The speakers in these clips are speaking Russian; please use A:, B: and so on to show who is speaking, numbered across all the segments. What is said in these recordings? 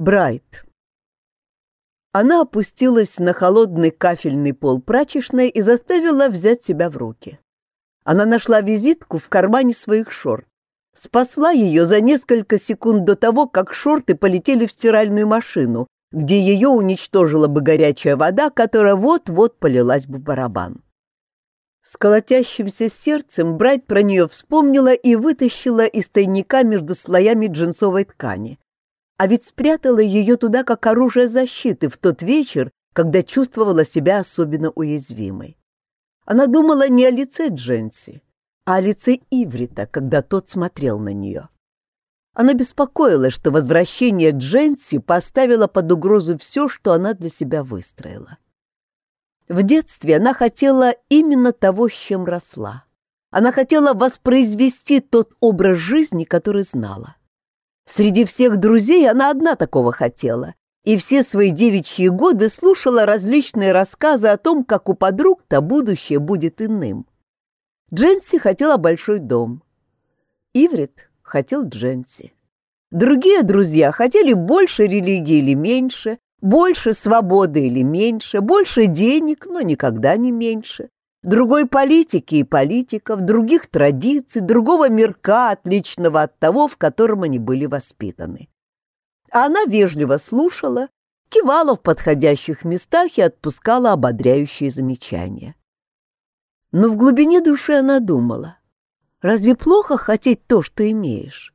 A: Брайт. Она опустилась на холодный кафельный пол прачечной и заставила взять себя в руки. Она нашла визитку в кармане своих шорт. Спасла ее за несколько секунд до того, как шорты полетели в стиральную машину, где ее уничтожила бы горячая вода, которая вот-вот полилась бы в барабан. С колотящимся сердцем Брайт про нее вспомнила и вытащила из тайника между слоями джинсовой ткани. А ведь спрятала ее туда как оружие защиты в тот вечер, когда чувствовала себя особенно уязвимой. Она думала не о лице Дженси, а о лице Иврита, когда тот смотрел на нее. Она беспокоилась, что возвращение Дженси поставило под угрозу все, что она для себя выстроила. В детстве она хотела именно того, с чем росла. Она хотела воспроизвести тот образ жизни, который знала. Среди всех друзей она одна такого хотела, и все свои девичьи годы слушала различные рассказы о том, как у подруг-то будущее будет иным. Дженси хотела большой дом. Иврит хотел Дженси. Другие друзья хотели больше религии или меньше, больше свободы или меньше, больше денег, но никогда не меньше, другой политики и политиков, других традиций, другого мирка, отличного от того, в котором они были воспитаны. А она вежливо слушала, кивала в подходящих местах и отпускала ободряющие замечания. Но в глубине души она думала, разве плохо хотеть то, что имеешь?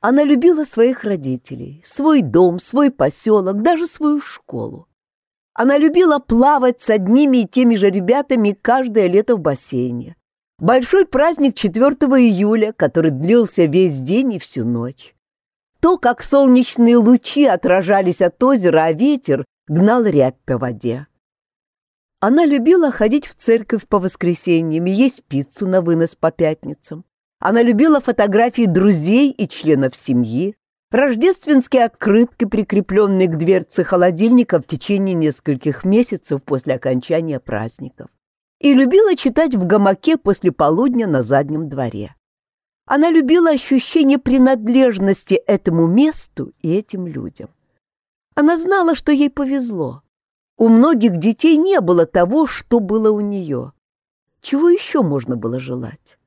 A: Она любила своих родителей, свой дом, свой поселок, даже свою школу. Она любила плавать с одними и теми же ребятами каждое лето в бассейне. Большой праздник 4 июля, который длился весь день и всю ночь. То, как солнечные лучи отражались от озера, а ветер гнал рябь по воде. Она любила ходить в церковь по воскресеньям и есть пиццу на вынос по пятницам. Она любила фотографии друзей и членов семьи, рождественские открытки, прикрепленные к дверце холодильника в течение нескольких месяцев после окончания праздников. И любила читать в гамаке после полудня на заднем дворе. Она любила ощущение принадлежности этому месту и этим людям. Она знала, что ей повезло. У многих детей не было того, что было у нее. Чего еще можно было желать?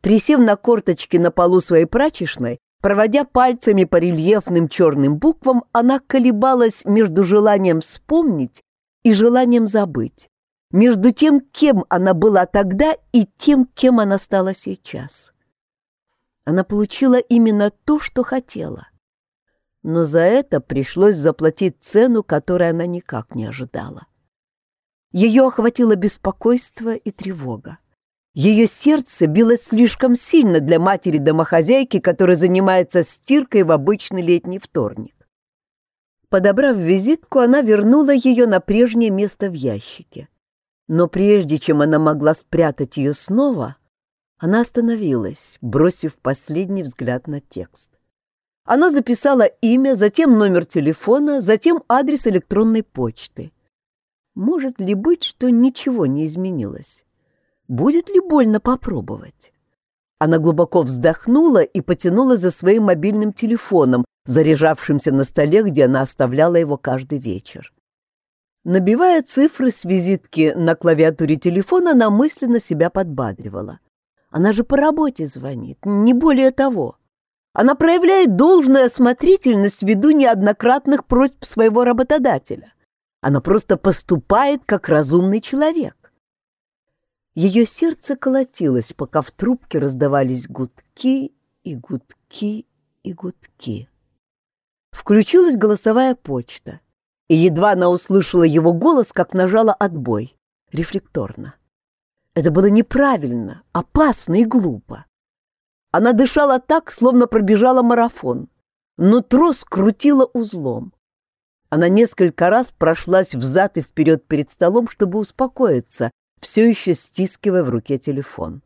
A: Присев на корточки на полу своей прачечной, проводя пальцами по рельефным черным буквам, она колебалась между желанием вспомнить и желанием забыть, между тем, кем она была тогда, и тем, кем она стала сейчас. Она получила именно то, что хотела. Но за это пришлось заплатить цену, которой она никак не ожидала. Ее охватило беспокойство и тревога. Ее сердце билось слишком сильно для матери-домохозяйки, которая занимается стиркой в обычный летний вторник. Подобрав визитку, она вернула ее на прежнее место в ящике. Но прежде чем она могла спрятать ее снова, она остановилась, бросив последний взгляд на текст. Она записала имя, затем номер телефона, затем адрес электронной почты. Может ли быть, что ничего не изменилось? Будет ли больно попробовать? Она глубоко вздохнула и потянула за своим мобильным телефоном, заряжавшимся на столе, где она оставляла его каждый вечер. Набивая цифры с визитки на клавиатуре телефона, она мысленно себя подбадривала. Она же по работе звонит, не более того. Она проявляет должную осмотрительность ввиду неоднократных просьб своего работодателя. Она просто поступает как разумный человек. Ее сердце колотилось, пока в трубке раздавались гудки и гудки и гудки. Включилась голосовая почта, и едва она услышала его голос, как нажала отбой, рефлекторно. Это было неправильно, опасно и глупо. Она дышала так, словно пробежала марафон, но трос крутила узлом. Она несколько раз прошлась взад и вперед перед столом, чтобы успокоиться, все еще стискивая в руке телефон.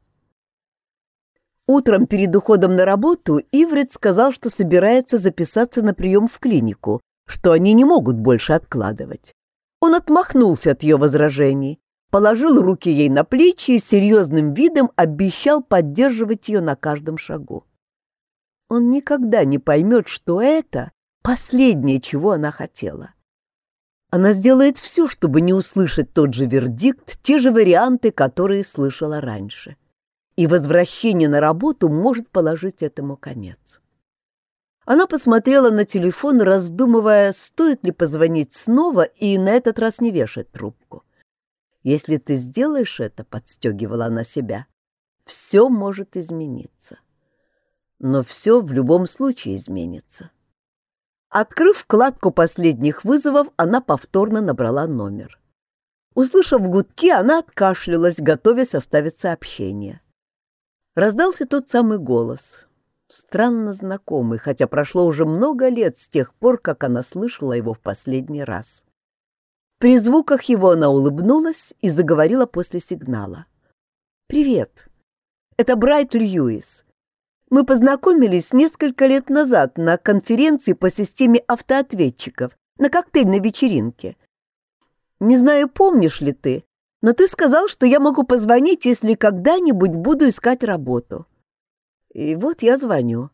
A: Утром перед уходом на работу Иврит сказал, что собирается записаться на прием в клинику, что они не могут больше откладывать. Он отмахнулся от ее возражений, положил руки ей на плечи и серьезным видом обещал поддерживать ее на каждом шагу. Он никогда не поймет, что это Последнее, чего она хотела. Она сделает все, чтобы не услышать тот же вердикт, те же варианты, которые слышала раньше. И возвращение на работу может положить этому конец. Она посмотрела на телефон, раздумывая, стоит ли позвонить снова и на этот раз не вешать трубку. Если ты сделаешь это, подстегивала она себя, все может измениться. Но все в любом случае изменится. Открыв вкладку последних вызовов, она повторно набрала номер. Услышав гудки, она откашлялась, готовясь оставить сообщение. Раздался тот самый голос, странно знакомый, хотя прошло уже много лет с тех пор, как она слышала его в последний раз. При звуках его она улыбнулась и заговорила после сигнала. «Привет. Это Брайт Льюис. Мы познакомились несколько лет назад на конференции по системе автоответчиков на коктейльной вечеринке. Не знаю, помнишь ли ты, но ты сказал, что я могу позвонить, если когда-нибудь буду искать работу. И вот я звоню.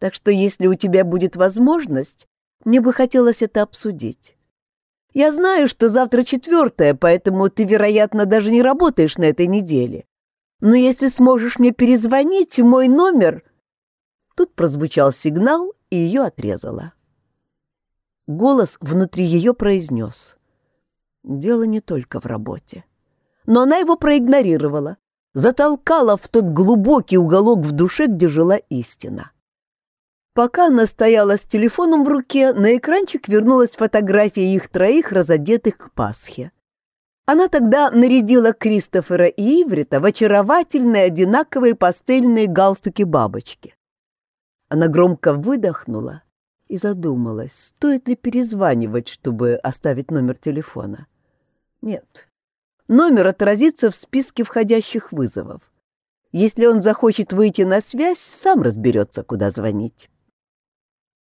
A: Так что если у тебя будет возможность, мне бы хотелось это обсудить. Я знаю, что завтра четвертое, поэтому ты, вероятно, даже не работаешь на этой неделе. Но если сможешь мне перезвонить, мой номер...» Тут прозвучал сигнал, и ее отрезало. Голос внутри ее произнес. Дело не только в работе. Но она его проигнорировала, затолкала в тот глубокий уголок в душе, где жила истина. Пока она стояла с телефоном в руке, на экранчик вернулась фотография их троих, разодетых к Пасхе. Она тогда нарядила Кристофера и Иврита в очаровательные одинаковые пастельные галстуки-бабочки. Она громко выдохнула и задумалась, стоит ли перезванивать, чтобы оставить номер телефона. Нет, номер отразится в списке входящих вызовов. Если он захочет выйти на связь, сам разберется, куда звонить.